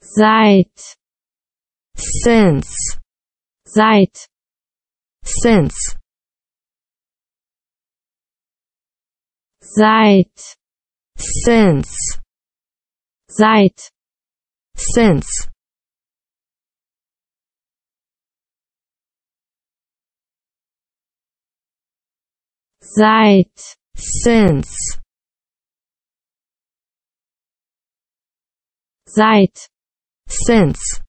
seit since seit since seit since seit since seit since seit since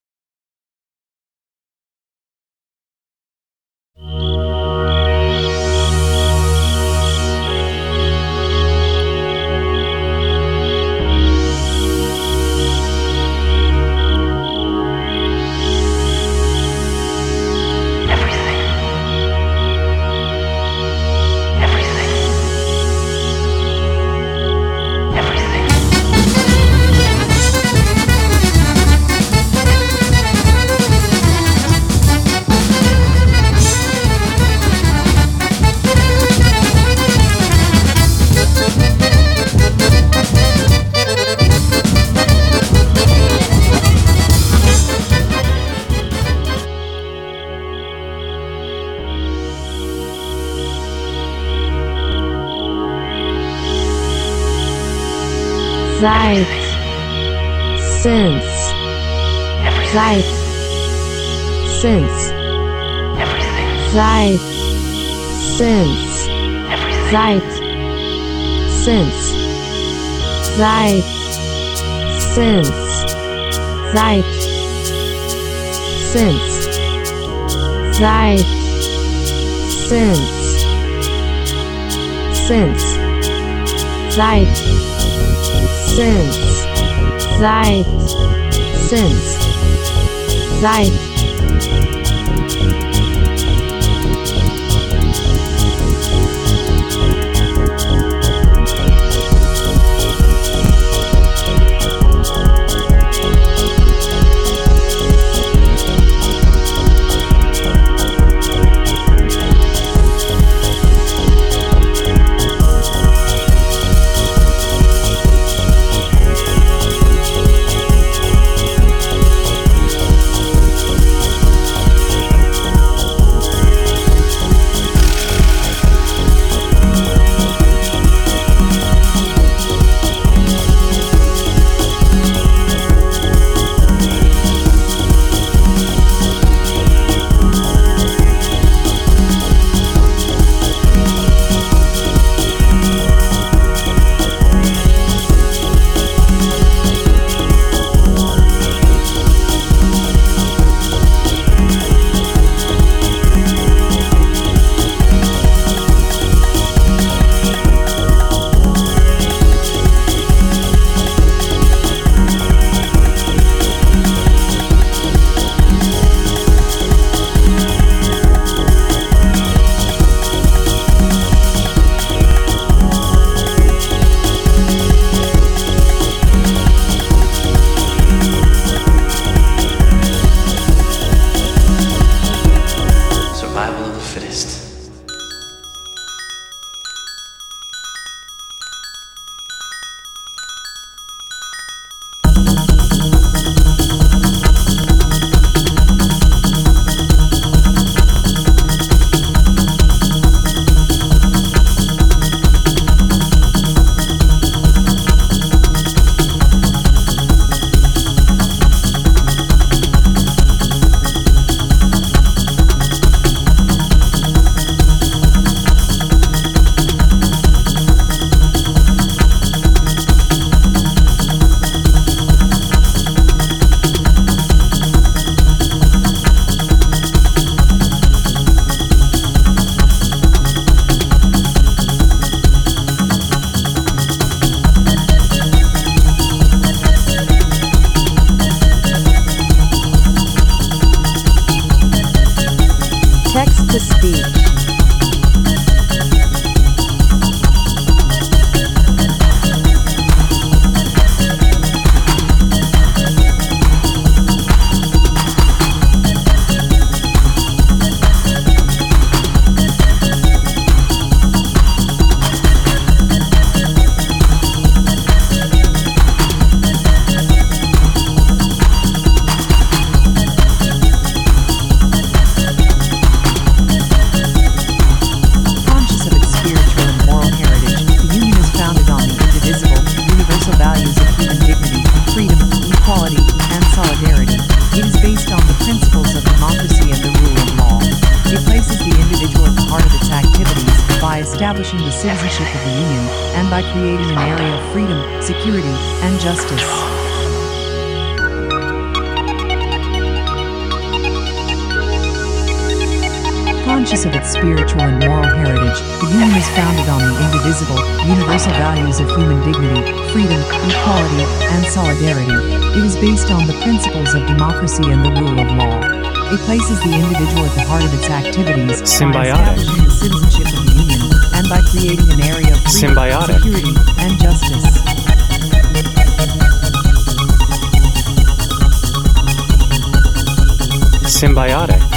since seit since Everything. seit since Everything. seit since seit since seit since seit since since seit since seit. Since. Seit founded on the indivisible, universal values of human dignity, freedom, equality, and solidarity. It is based on the principles of democracy and the rule of law. It places the individual at the heart of its activities Symbiotic. the citizenship of the Union and by creating an area of freedom, Symbiotic. security, and justice. Symbiotic.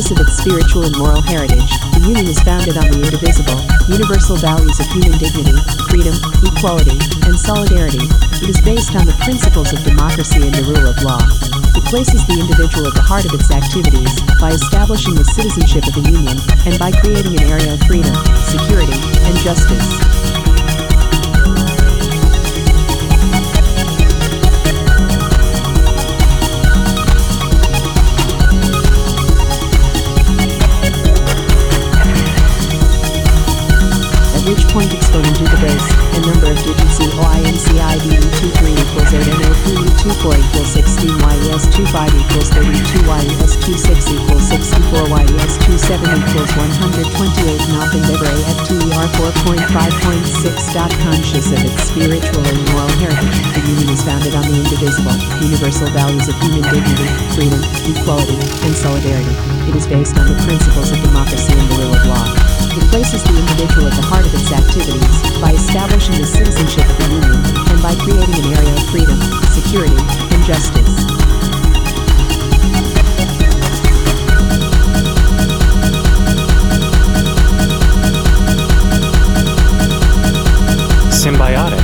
Conscious of its spiritual and moral heritage, the Union is founded on the indivisible, universal values of human dignity, freedom, equality, and solidarity. It is based on the principles of democracy and the rule of law. It places the individual at the heart of its activities by establishing the citizenship of the Union and by creating an area of freedom, security, and justice. Point exponent to the base, and number of digits COINCIDE23 equals 8 NOPE24 equals 16 YES25 equals 32 YES26 equals 64 YES27 equals 128 Knock endeavor AFTER 4.5.6. Dot Conscious of its spiritual and moral heritage, the Union is founded on the indivisible, universal values of human dignity, freedom, equality, and solidarity. It is based on the principles of democracy and the rule of law. It places the individual at the heart of its activities by establishing the citizenship of the Union and by creating an area of freedom, security, and justice. Symbiotic.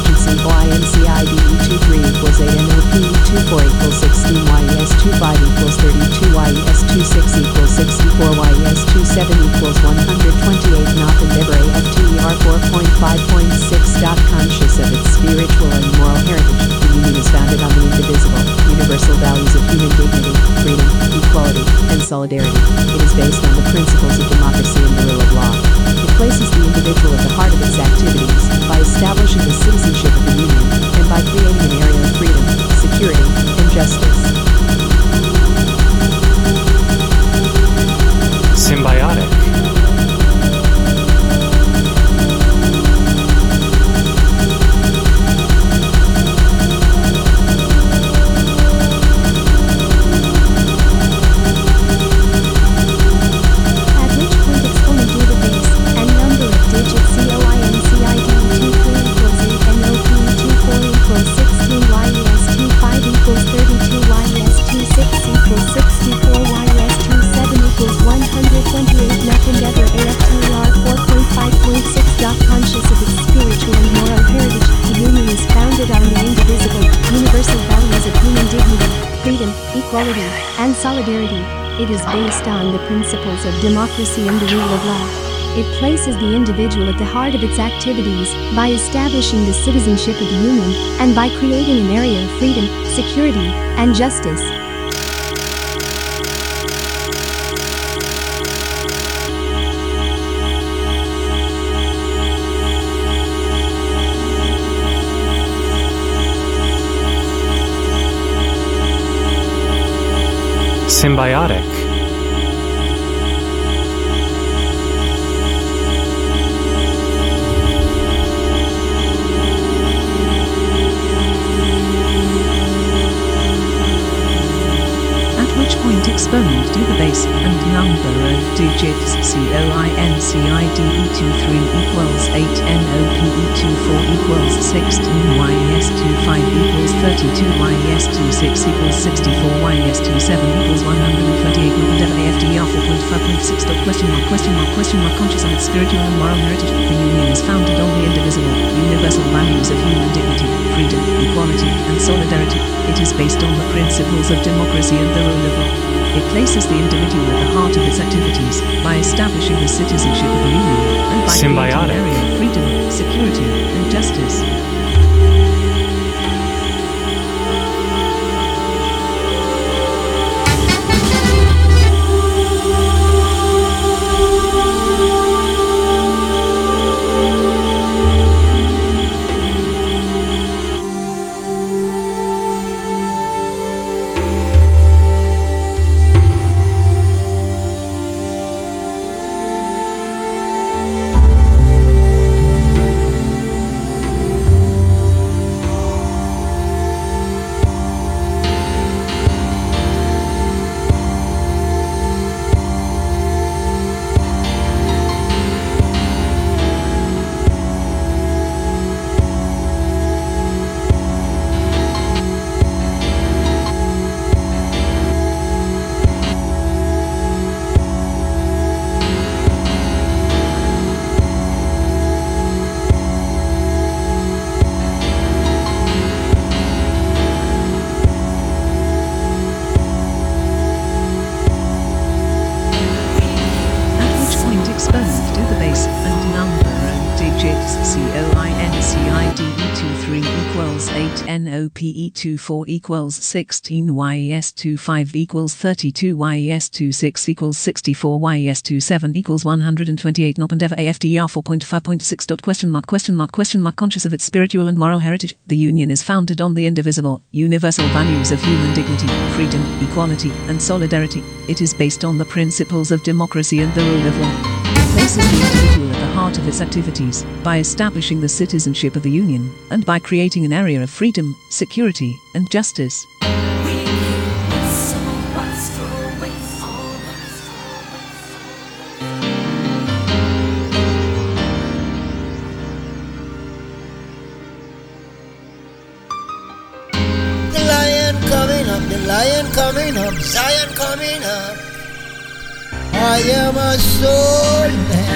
And number of digits COINCIDE23 equals 8 NOPE24 equals 16 YES25 equals 32 YES26 equals 64 YES27 equals 128 Knock endeavor AFTER 4.5.6. Dot Conscious of its spiritual and moral heritage, the Union is founded on the indivisible, universal values of human dignity, freedom, equality, and solidarity. It is based on the principles of democracy and the rule of law. Places the individual at the heart of its activities by establishing the citizenship of the Union and by creating an area of freedom, security, and justice. Symbiotic. It is based on the principles of democracy and the rule of law. It places the individual at the heart of its activities by establishing the citizenship of the Union and by creating an area of freedom, security, and justice. Symbiotic. Which point exponent to the base and number of digits digits COINCIDE23 equals 8 NOPE24 equals 16 YES25 equals 32 YES26 equals 64 YES27 equals 128 whatever the FDR 4.5.6 dot question mark question mark question mark conscious its spiritual and moral heritage the union is founded on the indivisible universal values of human dignity freedom equality and solidarity it is based on the principles of democracy and the rule of law it places the individual at the heart of its activities by establishing the citizenship of the Union and by Symbiotic. area of freedom, security, and justice. Point exponent do the base and number and digits COINCIDE23 equals 8 NOPE24 equals 16 YES25 equals 32 YES26 equals 64 YES27 equals 128 NOP and EVA AFDR 4.5.6 dot question mark question mark question mark conscious of its spiritual and moral heritage the union is founded on the indivisible universal values of human dignity freedom equality and solidarity it is based on the principles of democracy and the rule of law it places the individual at the heart of its activities by establishing the citizenship of the Union and by creating an area of freedom, security, and justice. The lion coming up, the lion coming up, Zion coming up. I am a soul man.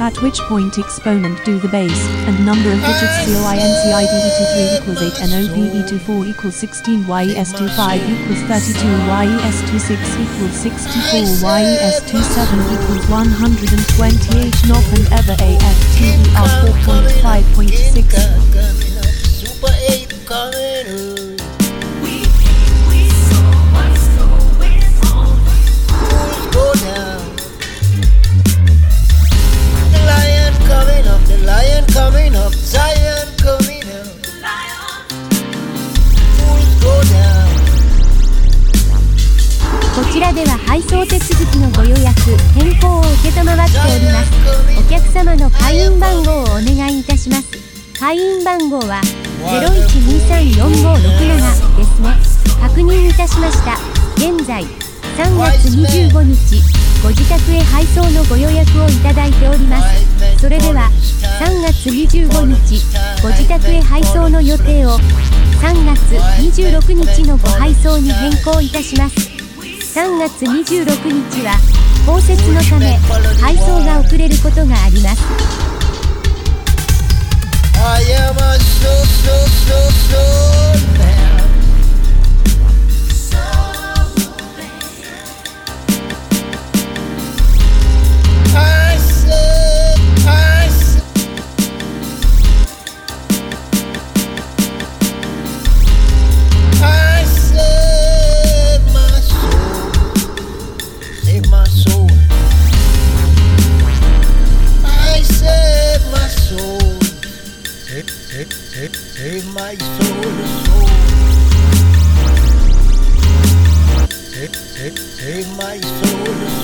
At which point exponent do the base and number of digits COINCIDE23 equals 8 NOPE24 equals 16 YES25 equals 32 YES26 equals 64 YES27 equals 128 NOP and EVA AFTER 4.5.6 Coming up, Super 8 coming Zion coming up, Zion coming up. こちらでは配送手続きのご予約変更を承っておりますお客様の会員番号をお願いいたします。会員番号は01234567ですね。確認いたしました。現在3月25日ご自宅へ配送のご予約をいただいております。それでは3月25日ご自宅へ配送の予定を3月26日のご配送に変更いたします。3月26日は降雪のため配送が遅れることがあります。I save, my soul, soul. Save, save, save my soul